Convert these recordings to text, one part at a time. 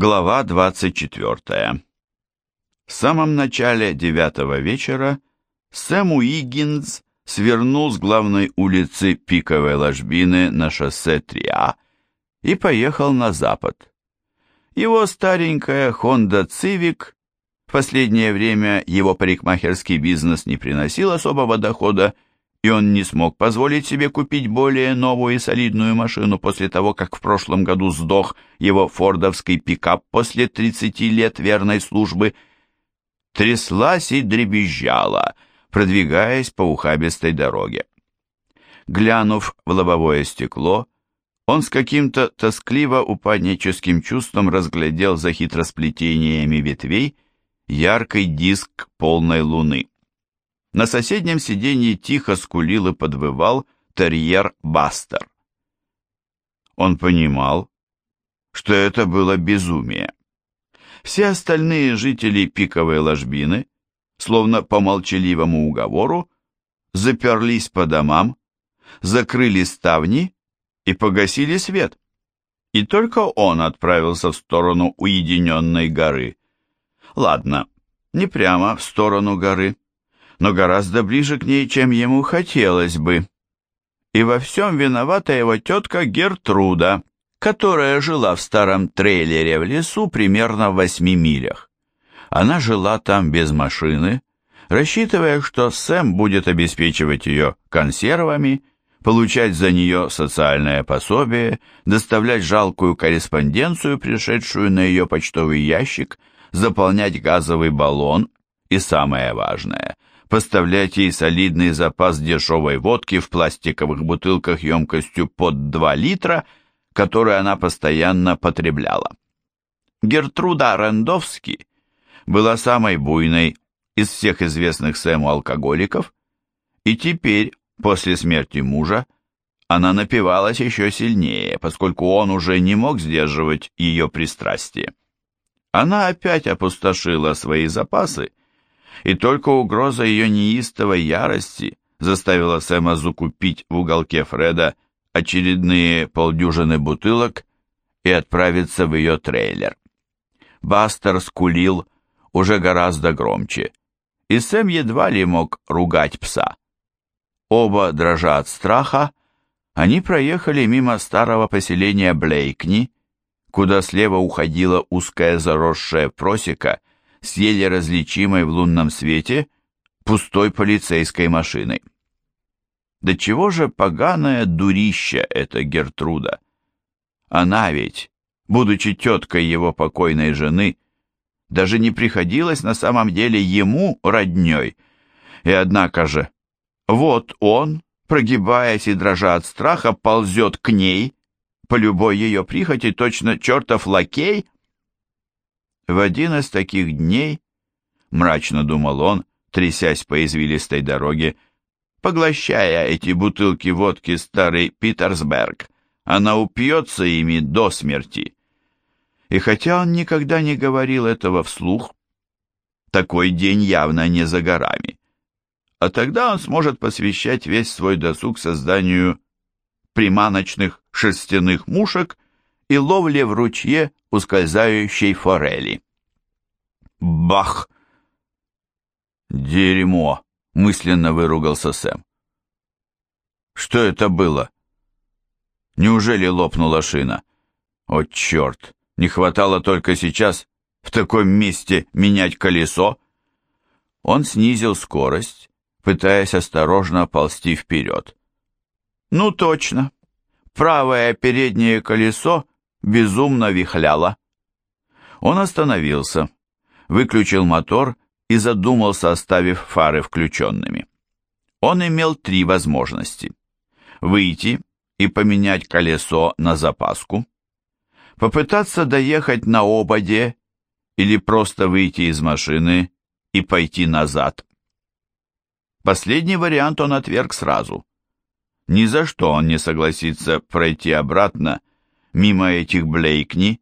Глава 24. В самом начале девятого вечера Сэм Уиггинс свернул с главной улицы Пиковой ложбины на шоссе 3А и поехал на запад. Его старенькая Honda Civic в последнее время его парикмахерский бизнес не приносил особого дохода, и он не смог позволить себе купить более новую и солидную машину после того, как в прошлом году сдох его фордовский пикап после 30 лет верной службы, тряслась и дребезжала, продвигаясь по ухабистой дороге. Глянув в лобовое стекло, он с каким-то тоскливо-упадническим чувством разглядел за хитросплетениями ветвей яркий диск полной луны. На соседнем сиденье тихо скулил и подвывал терьер Бастер. Он понимал, что это было безумие. Все остальные жители пиковой ложбины, словно по молчаливому уговору, заперлись по домам, закрыли ставни и погасили свет. И только он отправился в сторону уединенной горы. Ладно, не прямо в сторону горы но гораздо ближе к ней, чем ему хотелось бы. И во всем виновата его тетка Гертруда, которая жила в старом трейлере в лесу примерно в восьми милях. Она жила там без машины, рассчитывая, что Сэм будет обеспечивать ее консервами, получать за нее социальное пособие, доставлять жалкую корреспонденцию, пришедшую на ее почтовый ящик, заполнять газовый баллон и, самое важное, поставлять ей солидный запас дешевой водки в пластиковых бутылках емкостью под 2 литра, которую она постоянно потребляла. Гертруда Рендовски была самой буйной из всех известных Сэму алкоголиков, и теперь, после смерти мужа, она напивалась еще сильнее, поскольку он уже не мог сдерживать ее пристрастие. Она опять опустошила свои запасы и только угроза ее неистовой ярости заставила Сэма закупить в уголке Фреда очередные полдюжины бутылок и отправиться в ее трейлер. Бастер скулил уже гораздо громче, и Сэм едва ли мог ругать пса. Оба, дрожа от страха, они проехали мимо старого поселения Блейкни, куда слева уходила узкая заросшая просека с еле различимой в лунном свете пустой полицейской машиной. Да чего же поганая дурища эта Гертруда? Она ведь, будучи теткой его покойной жены, даже не приходилась на самом деле ему родней. И однако же, вот он, прогибаясь и дрожа от страха, ползет к ней, по любой ее прихоти, точно чертов лакей, в один из таких дней, мрачно думал он, трясясь по извилистой дороге, поглощая эти бутылки водки старый Питерсберг, она упьется ими до смерти. И хотя он никогда не говорил этого вслух, такой день явно не за горами. А тогда он сможет посвящать весь свой досуг созданию приманочных шерстяных мушек и ловле в ручье ускользающей форели. Бах! Дерьмо! Мысленно выругался Сэм. Что это было? Неужели лопнула шина? О, черт! Не хватало только сейчас в таком месте менять колесо. Он снизил скорость, пытаясь осторожно ползти вперед. Ну точно. Правое переднее колесо безумно вихляло. Он остановился, выключил мотор и задумался, оставив фары включенными. Он имел три возможности. Выйти и поменять колесо на запаску, попытаться доехать на ободе или просто выйти из машины и пойти назад. Последний вариант он отверг сразу. Ни за что он не согласится пройти обратно мимо этих Блейкни,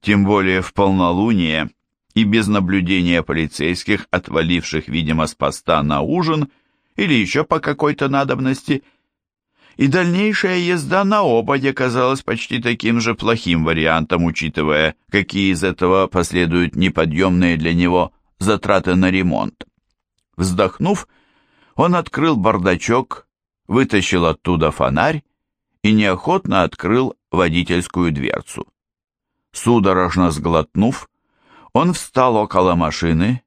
тем более в полнолуние и без наблюдения полицейских, отваливших, видимо, с поста на ужин или еще по какой-то надобности. и дальнейшая езда на ободе казалась почти таким же плохим вариантом, учитывая, какие из этого последуют неподъемные для него затраты на ремонт. Вздохнув, он открыл бардачок, вытащил оттуда фонарь и неохотно открыл водительскую дверцу. Судорожно сглотнув, он встал около машины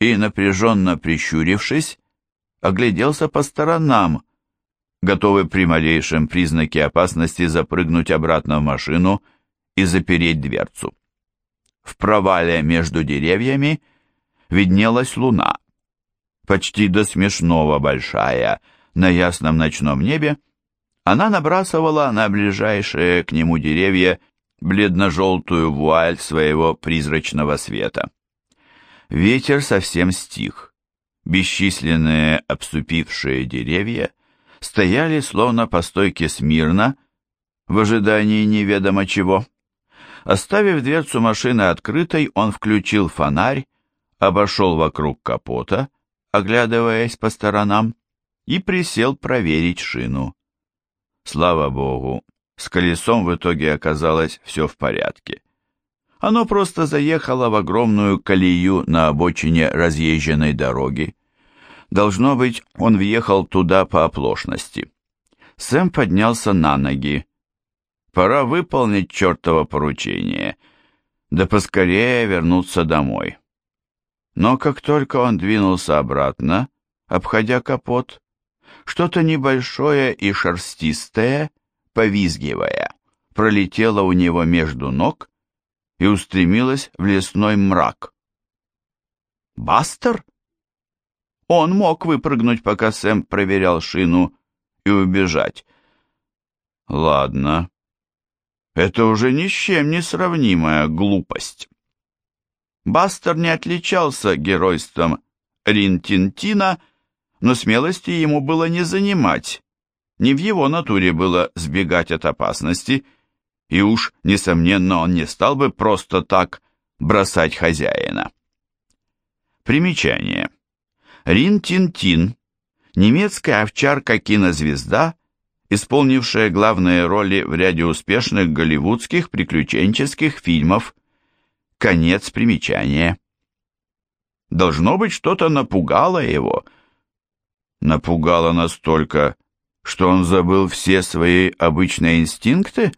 и, напряженно прищурившись, огляделся по сторонам, готовый при малейшем признаке опасности запрыгнуть обратно в машину и запереть дверцу. В провале между деревьями виднелась луна, почти до смешного большая, на ясном ночном небе, она набрасывала на ближайшие к нему деревья бледно-желтую вуаль своего призрачного света. Ветер совсем стих. Бесчисленные обступившие деревья стояли словно по стойке смирно, в ожидании неведомо чего. Оставив дверцу машины открытой, он включил фонарь, обошел вокруг капота, оглядываясь по сторонам, и присел проверить шину. Слава богу, с колесом в итоге оказалось все в порядке. Оно просто заехало в огромную колею на обочине разъезженной дороги. Должно быть, он въехал туда по оплошности. Сэм поднялся на ноги. Пора выполнить чертово поручение, да поскорее вернуться домой. Но как только он двинулся обратно, обходя капот, что-то небольшое и шерстистое, повизгивая, пролетело у него между ног и устремилось в лесной мрак. «Бастер?» Он мог выпрыгнуть, пока Сэм проверял шину, и убежать. Ладно, это уже ни с чем не сравнимая глупость. Бастер не отличался геройством Ринтинтина, но смелости ему было не занимать. Не в его натуре было сбегать от опасности, и уж, несомненно, он не стал бы просто так бросать хозяина. Примечание. Рин-Тин-Тин, немецкая овчарка-кинозвезда, исполнившая главные роли в ряде успешных голливудских приключенческих фильмов. Конец примечания. Должно быть, что-то напугало его – напугало настолько, что он забыл все свои обычные инстинкты?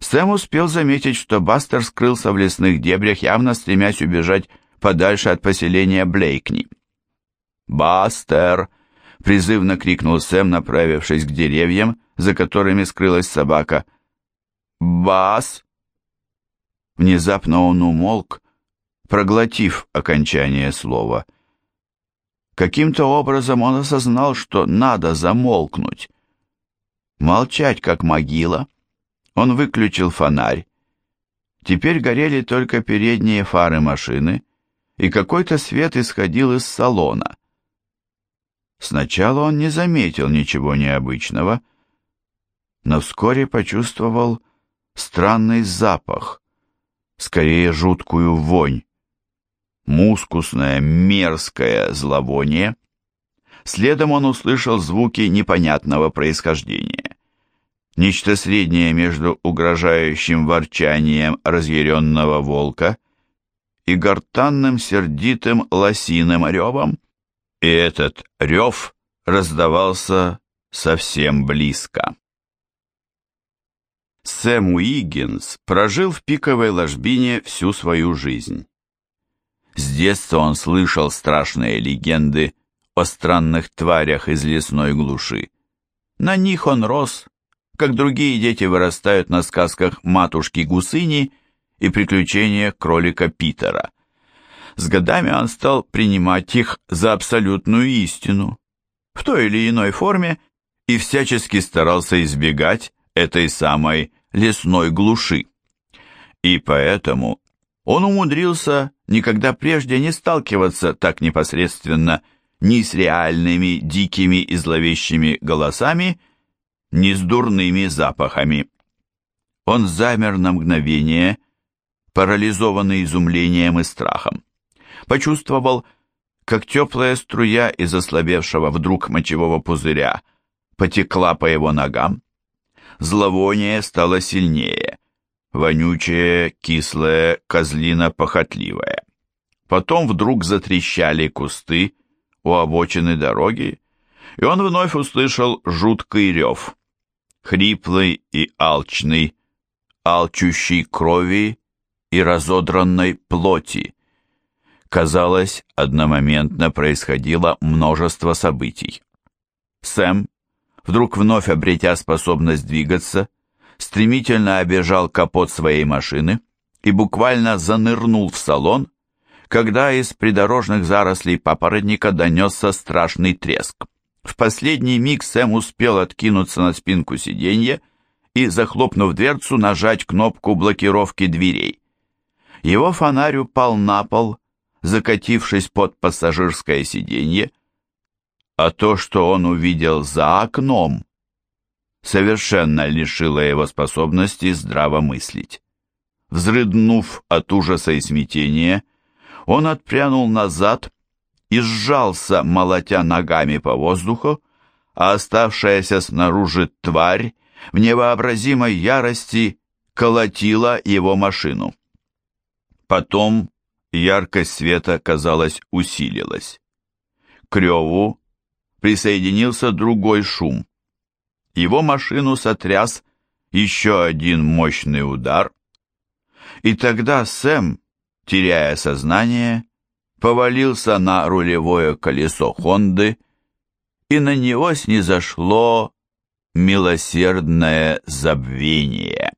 Сэм успел заметить, что Бастер скрылся в лесных дебрях, явно стремясь убежать подальше от поселения Блейкни. «Бастер!» — призывно крикнул Сэм, направившись к деревьям, за которыми скрылась собака. «Бас!» Внезапно он умолк, проглотив окончание слова — Каким-то образом он осознал, что надо замолкнуть. Молчать, как могила. Он выключил фонарь. Теперь горели только передние фары машины, и какой-то свет исходил из салона. Сначала он не заметил ничего необычного, но вскоре почувствовал странный запах, скорее жуткую вонь мускусное, мерзкое зловоние. Следом он услышал звуки непонятного происхождения. Нечто среднее между угрожающим ворчанием разъяренного волка и гортанным сердитым лосиным ревом. И этот рев раздавался совсем близко. Сэм Уиггинс прожил в пиковой ложбине всю свою жизнь. С детства он слышал страшные легенды о странных тварях из лесной глуши. На них он рос, как другие дети вырастают на сказках матушки Гусыни и приключения кролика Питера. С годами он стал принимать их за абсолютную истину, в той или иной форме, и всячески старался избегать этой самой лесной глуши. И поэтому он умудрился никогда прежде не сталкиваться так непосредственно ни с реальными дикими и зловещими голосами, ни с дурными запахами. Он замер на мгновение, парализованный изумлением и страхом. Почувствовал, как теплая струя из ослабевшего вдруг мочевого пузыря потекла по его ногам. Зловоние стало сильнее, вонючее, кислое, козлино-похотливое. Потом вдруг затрещали кусты у обочины дороги, и он вновь услышал жуткий рев, хриплый и алчный, алчущий крови и разодранной плоти. Казалось, одномоментно происходило множество событий. Сэм, вдруг вновь обретя способность двигаться, стремительно обежал капот своей машины и буквально занырнул в салон, когда из придорожных зарослей папоротника донесся страшный треск. В последний миг Сэм успел откинуться на спинку сиденья и, захлопнув дверцу, нажать кнопку блокировки дверей. Его фонарь упал на пол, закатившись под пассажирское сиденье, а то, что он увидел за окном, совершенно лишило его способности здраво мыслить. Взрыднув от ужаса и смятения, он отпрянул назад и сжался, молотя ногами по воздуху, а оставшаяся снаружи тварь в невообразимой ярости колотила его машину. Потом яркость света, казалось, усилилась. К реву присоединился другой шум. Его машину сотряс еще один мощный удар, и тогда Сэм, теряя сознание, повалился на рулевое колесо Хонды, и на него снизошло милосердное забвение.